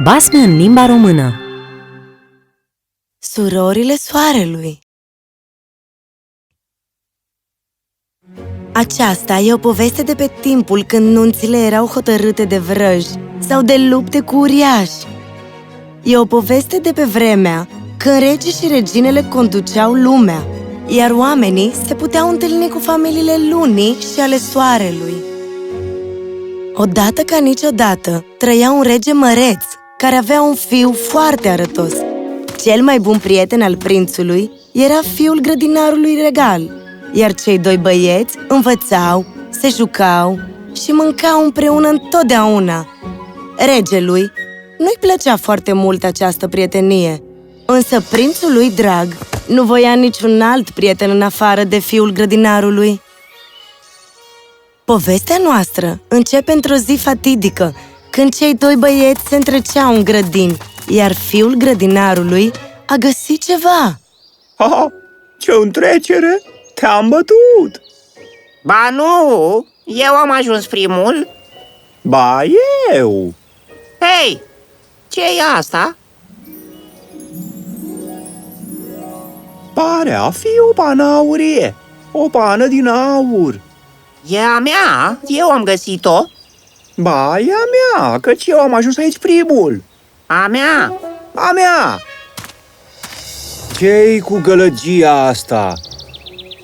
Basme în limba română Surorile Soarelui Aceasta e o poveste de pe timpul când nunțile erau hotărâte de vrăji sau de lupte cu uriași. E o poveste de pe vremea când regii și reginele conduceau lumea, iar oamenii se puteau întâlni cu familiile lunii și ale soarelui. Odată ca niciodată, trăia un rege măreț care avea un fiu foarte arătos. Cel mai bun prieten al prințului era fiul grădinarului regal, iar cei doi băieți învățau, se jucau și mâncau împreună întotdeauna. Regelui nu-i plăcea foarte mult această prietenie, însă prințul lui drag nu voia niciun alt prieten în afară de fiul grădinarului. Povestea noastră începe într-o zi fatidică, când cei doi băieți se întreceau în grădini, iar fiul grădinarului a găsit ceva. Ha, ce întrecere! Te-am bătut! Ba nu, eu am ajuns primul. Ba, eu! Hei, ce e asta? Pare a fi o pană aurie, o pană din aur. E a mea, eu am găsit-o. Ba, e a mea, căci eu am ajuns aici primul. A mea, A mea! Ce-i cu gălăgia asta?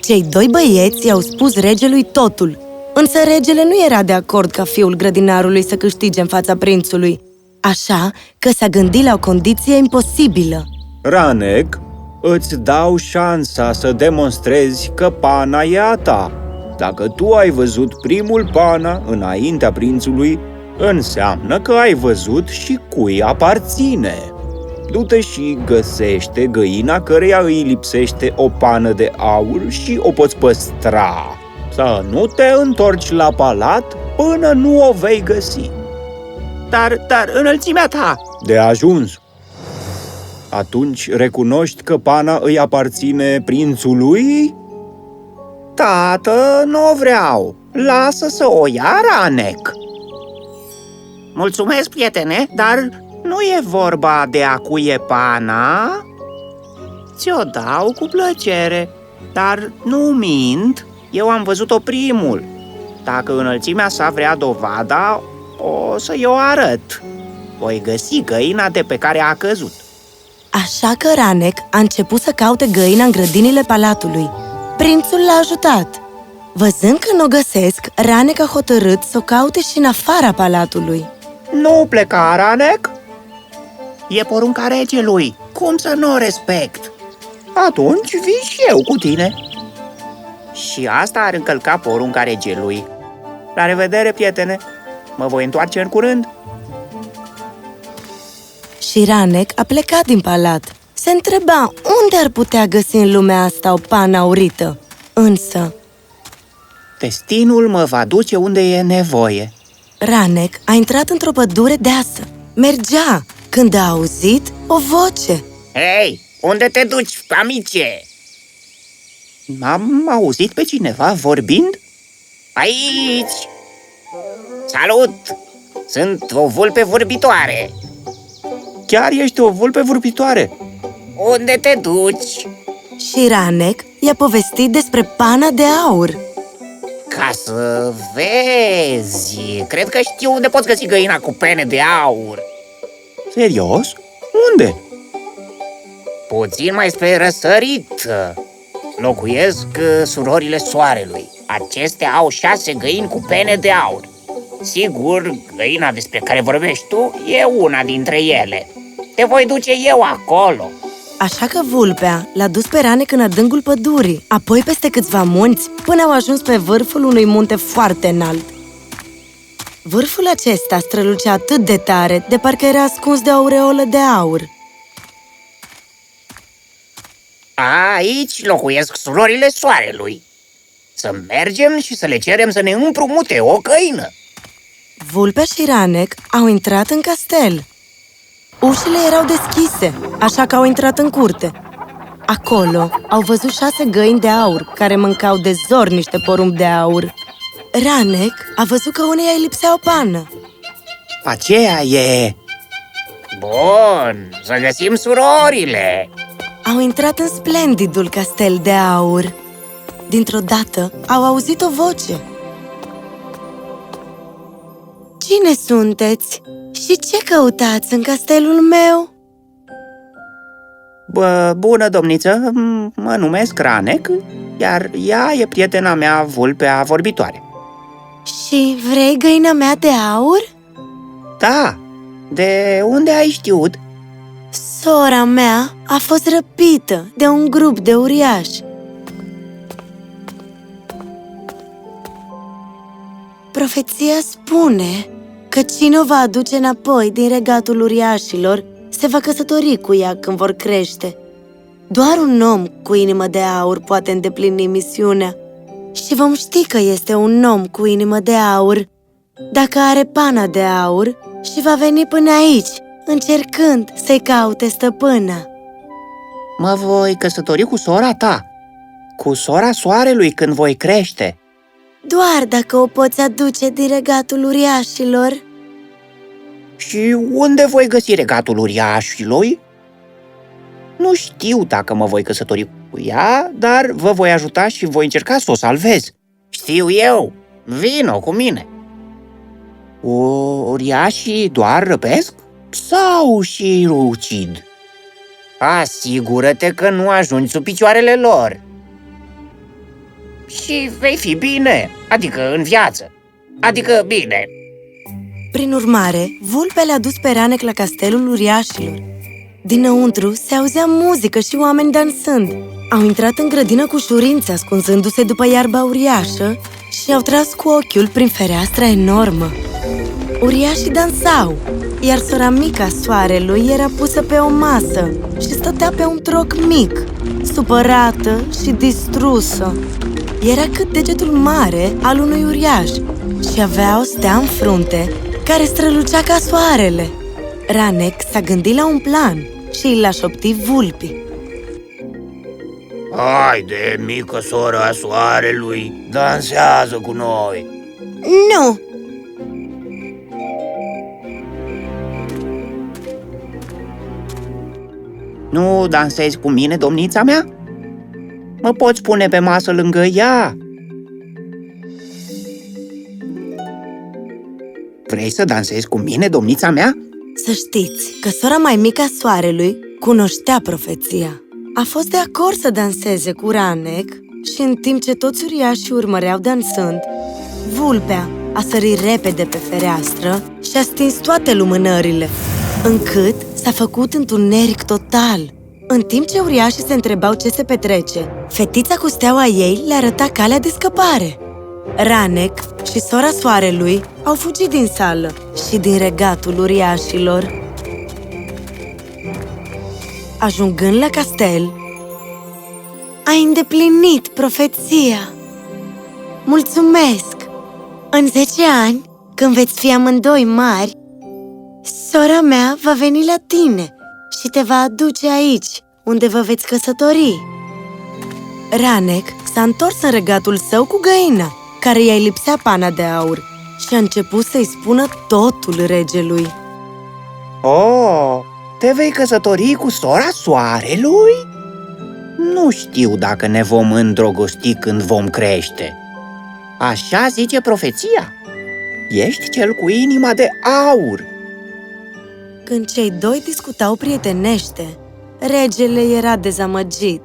Cei doi băieți i-au spus regelui totul, însă regele nu era de acord ca fiul grădinarului să câștige în fața prințului, așa că s-a gândit la o condiție imposibilă. Ranec, îți dau șansa să demonstrezi că pana e a ta. Dacă tu ai văzut primul pana înaintea prințului, înseamnă că ai văzut și cui aparține. Du-te și găsește găina căreia îi lipsește o pană de aur și o poți păstra. Să nu te întorci la palat până nu o vei găsi. dar, dar înălțimea ta. De ajuns. Atunci recunoști că pana îi aparține prințului? Tată, nu o vreau. Lasă să o ia Ranec. Mulțumesc, prietene, dar nu e vorba de a cui e pana. Ți-o dau cu plăcere, dar nu mint. Eu am văzut-o primul. Dacă înălțimea sa vrea dovada, o să-i o arăt. Voi găsi găina de pe care a căzut. Așa că Ranec a început să caute găina în grădinile palatului. Prințul l-a ajutat. Văzând că nu o găsesc, Ranec a hotărât să o caute și în afara palatului. Nu pleca, Ranec? E porunca regelui. Cum să nu o respect? Atunci vii și eu cu tine. Și asta ar încălca porunca regelui. La revedere, prietene! Mă voi întoarce în curând. Și Ranec a plecat din palat. Se întreba unde ar putea găsi în lumea asta o pană aurită. Însă, Destinul mă va duce unde e nevoie. Ranec a intrat într-o pădure deasă. Mergea când a auzit o voce. Hei, unde te duci, amice? Am auzit pe cineva vorbind? Aici! Salut! Sunt o vulpe vorbitoare. Chiar ești o vulpe vorbitoare. Unde te duci? Și Ranec i-a povestit despre pana de aur. Ca să vezi, cred că știu unde poți găsi găina cu pene de aur. Serios? Unde? Puțin mai spre răsărit. Locuiesc uh, surorile soarelui. Acestea au șase găini cu pene de aur. Sigur, găina despre care vorbești tu e una dintre ele. Te voi duce eu acolo. Așa că vulpea l-a dus pe Ranec în adâncul pădurii, apoi peste câțiva munți, până au ajuns pe vârful unui munte foarte înalt. Vârful acesta strălucea atât de tare, de parcă era ascuns de o aureolă de aur. Aici locuiesc surorile soarelui. Să mergem și să le cerem să ne împrumute o găină. Vulpea și Ranec au intrat în castel. Ușile erau deschise, așa că au intrat în curte. Acolo au văzut șase găini de aur, care mâncau de zor niște porumb de aur. Ranec a văzut că uneia îi lipsea o pană. Aceea e... Bun, să găsim surorile! Au intrat în splendidul castel de aur. Dintr-o dată au auzit o voce. Cine sunteți? Și ce căutați în castelul meu? Bă, bună, domniță, m- mă numesc Ranec, iar ea e prietena mea, vulpea vorbitoare. Și vrei găina mea de aur? Da, de unde ai știut? Sora mea a fost răpită de un grup de uriași. Profeția spune că cine o va aduce înapoi din regatul uriașilor se va căsători cu ea când vor crește. Doar un om cu inimă de aur poate îndeplini misiunea și vom ști că este un om cu inimă de aur dacă are pana de aur și va veni până aici, încercând să-i caute stăpâna. Mă voi căsători cu sora ta, cu sora soarelui când voi crește. Doar dacă o poți aduce din regatul uriașilor. Și unde voi găsi regatul uriașilor? Nu știu dacă mă voi căsători cu ea, dar vă voi ajuta și voi încerca să o salvez. Știu eu. Vino cu mine. Uriașii doar răpesc? Sau și ucid? Asigură-te că nu ajungi sub picioarele lor. Și vei fi bine, adică în viață. Adică bine, Prin urmare, vulpea le-a dus pe Ranec la castelul uriașilor. Dinăuntru se auzea muzică și oameni dansând. Au intrat în grădină cu șurințe, ascunzându-se după iarba uriașă și au tras cu ochiul prin fereastra enormă. Uriașii dansau, iar sora mică a soarelui era pusă pe o masă și stătea pe un troc mic, supărată și distrusă. Era cât degetul mare al unui uriaș și avea o stea în frunte care strălucea ca soarele. Ranec s-a gândit la un plan și îl a șoptit vulpii. Haide, mică soră a soarelui, dansează cu noi! Nu! Nu dansezi cu mine, domnița mea? Mă poți pune pe masă lângă ea? Vrei să dansezi cu mine, domnița mea? Să știți că sora mai mică a soarelui cunoștea profeția. A fost de acord să danseze cu Ranec și în timp ce toți uriașii urmăreau dansând, vulpea a sărit repede pe fereastră și a stins toate lumânările, încât s-a făcut întuneric total. În timp ce uriașii se întrebau ce se petrece, fetița cu steaua ei le arăta calea de scăpare. Ranec și sora soarelui au fugit din sală și din regatul uriașilor. Ajungând la castel, ai îndeplinit profeția. Mulțumesc! În 10 ani, când veți fi amândoi mari, sora mea va veni la tine și te va aduce aici, unde vă veți căsători. Ranec s-a întors în regatul său cu găina, care i-ai lipsea pana de aur, și a început să-i spună totul regelui. Oh, te vei căsători cu sora soarelui? Nu știu dacă ne vom îndrogosti când vom crește. Așa zice profeția. Ești cel cu inima de aur. Când cei doi discutau prietenește, regele era dezamăgit.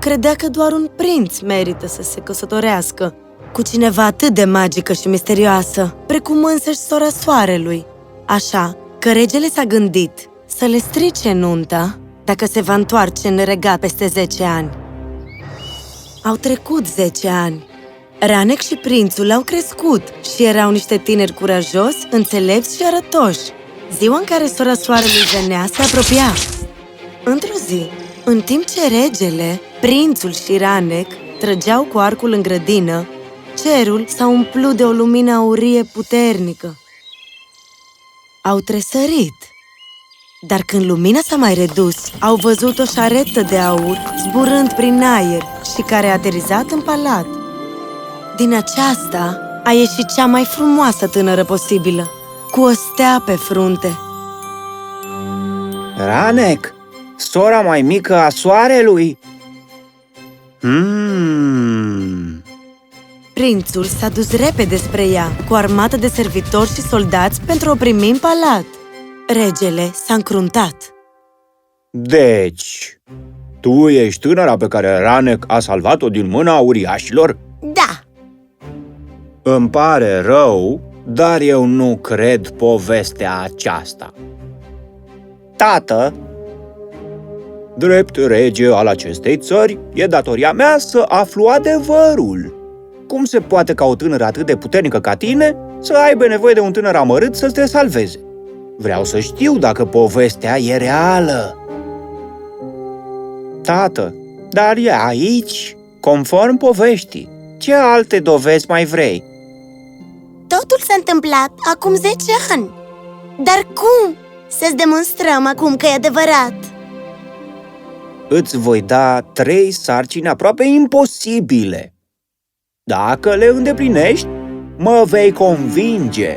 Credea că doar un prinț merită să se căsătorească cu cineva atât de magică și misterioasă, precum însăși sora soarelui. Așa că regele s-a gândit să le strice nunta dacă se va întoarce în regat peste 10 ani. Au trecut 10 ani. Ranec și prințul au crescut și erau niște tineri curajos, înțelepți și arătoși. Ziua în care sora soarelui venea se apropia. Într-o zi, în timp ce regele, prințul și Ranec trăgeau cu arcul în grădină, cerul s-a umplut de o lumină aurie puternică. Au tresărit. Dar când lumina s-a mai redus, au văzut o șaretă de aur zburând prin aer și care a aterizat în palat. Din aceasta a ieșit cea mai frumoasă tânără posibilă, cu o stea pe frunte. Ranec, sora mai mică a soarelui? Hmm... Prințul s-a dus repede spre ea, cu armată de servitori și soldați pentru a o primi în palat. Regele s-a încruntat. Deci, tu ești tânăra pe care Ranec a salvat-o din mâna uriașilor? Da, Îmi pare rău, dar eu nu cred povestea aceasta. Tată, Drept rege al acestei țări, e datoria mea să aflu adevărul. Cum se poate ca o tânără atât de puternică ca tine să aibă nevoie de un tânăr amărât să te salveze? Vreau să știu dacă povestea e reală. Tată, dar e aici, conform poveștii. Ce alte dovezi mai vrei? Totul s-a întâmplat acum 10 ani. Dar cum? Să-ți demonstrăm acum că e adevărat. Îți voi da trei sarcini aproape imposibile. Dacă le îndeplinești, mă vei convinge.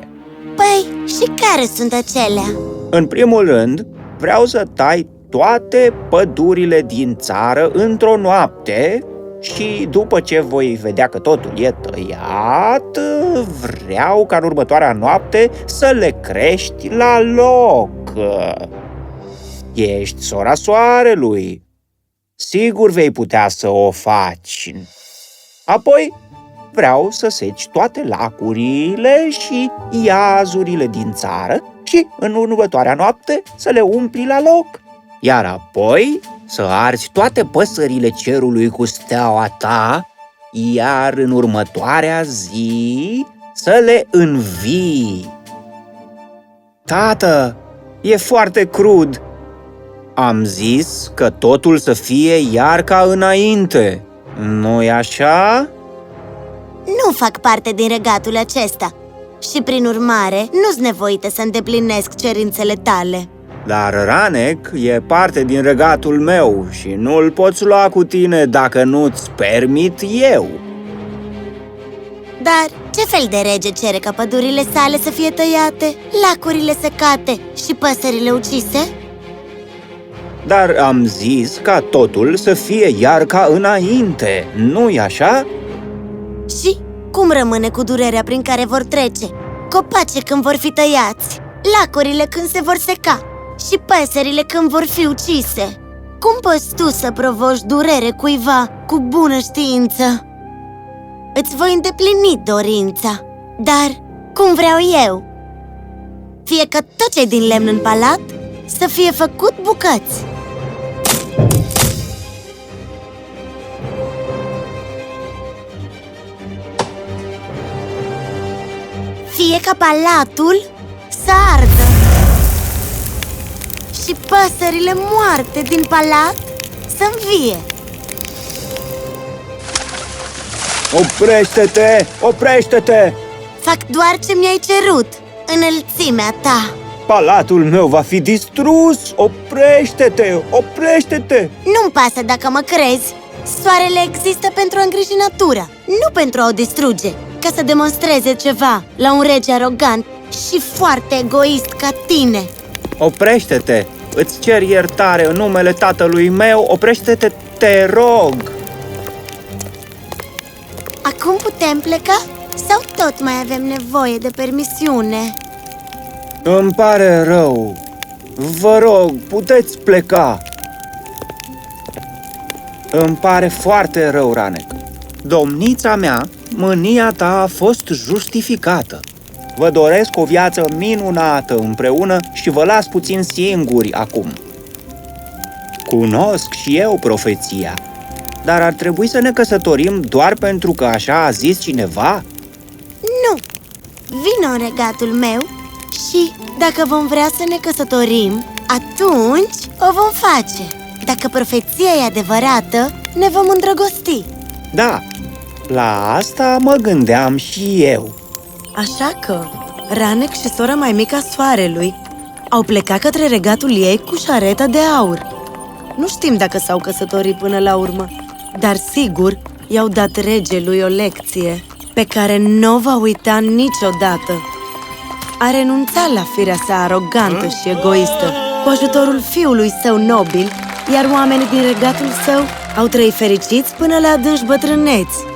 Păi, și care sunt acelea? În primul rând, vreau să tai toate pădurile din țară într-o noapte și după ce voi vedea că totul e tăiat, vreau ca în următoarea noapte să le crești la loc. Ești sora soarelui. Sigur vei putea să o faci. Apoi, vreau să seci toate lacurile și iazurile din țară și în următoarea noapte să le umpli la loc. Iar apoi să arzi toate păsările cerului cu steaua ta, iar în următoarea zi să le învii. Tată, e foarte crud. Am zis că totul să fie iar ca înainte. Nu-i așa? Nu fac parte din regatul acesta și, prin urmare, nu-s nevoită să îndeplinesc cerințele tale. Dar Ranec e parte din regatul meu și nu-l poți lua cu tine dacă nu-ți permit eu. Dar ce fel de rege cere ca pădurile sale să fie tăiate, lacurile secate și păsările ucise? Dar am zis ca totul să fie iar ca înainte, nu-i așa? Și cum rămâne cu durerea prin care vor trece? Copace când vor fi tăiați, lacurile când se vor seca și păsările când vor fi ucise. Cum poți tu să provoci durere cuiva cu bună știință? Îți voi îndeplini dorința, dar cum vreau eu. Fie că tot ce din lemn în palat să fie făcut bucăți. Fie ca palatul să ardă și păsările moarte din palat să învie. Oprește-te! Oprește-te! Fac doar ce mi-ai cerut, înălțimea ta. Palatul meu va fi distrus! Oprește-te! Oprește-te! Nu-mi pasă dacă mă crezi. Soarele există pentru a îngriji natura, nu pentru a o distruge, ca să demonstreze ceva la un rege arogant și foarte egoist ca tine. Oprește-te! Îți cer iertare în numele tatălui meu! Oprește-te, te rog! Acum putem pleca? Sau tot mai avem nevoie de permisiune? Îmi pare rău. Vă rog, puteți pleca. Îmi pare foarte rău, Ranec. Domnița mea, mânia ta a fost justificată. Vă doresc o viață minunată împreună și vă las puțin singuri acum. Cunosc și eu profeția, dar ar trebui să ne căsătorim doar pentru că așa a zis cineva? Nu! Vino în regatul meu și, dacă vom vrea să ne căsătorim, atunci o vom face. Dacă profeția e adevărată, ne vom îndrăgosti. Da, la asta mă gândeam și eu. Așa că Ranec și sora mai mică a soarelui au plecat către regatul ei cu șareta de aur. Nu știm dacă s-au căsătorit până la urmă, dar sigur i-au dat regelui o lecție pe care nu o va uita niciodată. A renunțat la firea sa arogantă și egoistă cu ajutorul fiului său nobil, iar oamenii din regatul său au trăit fericiți până la adânci bătrâneți.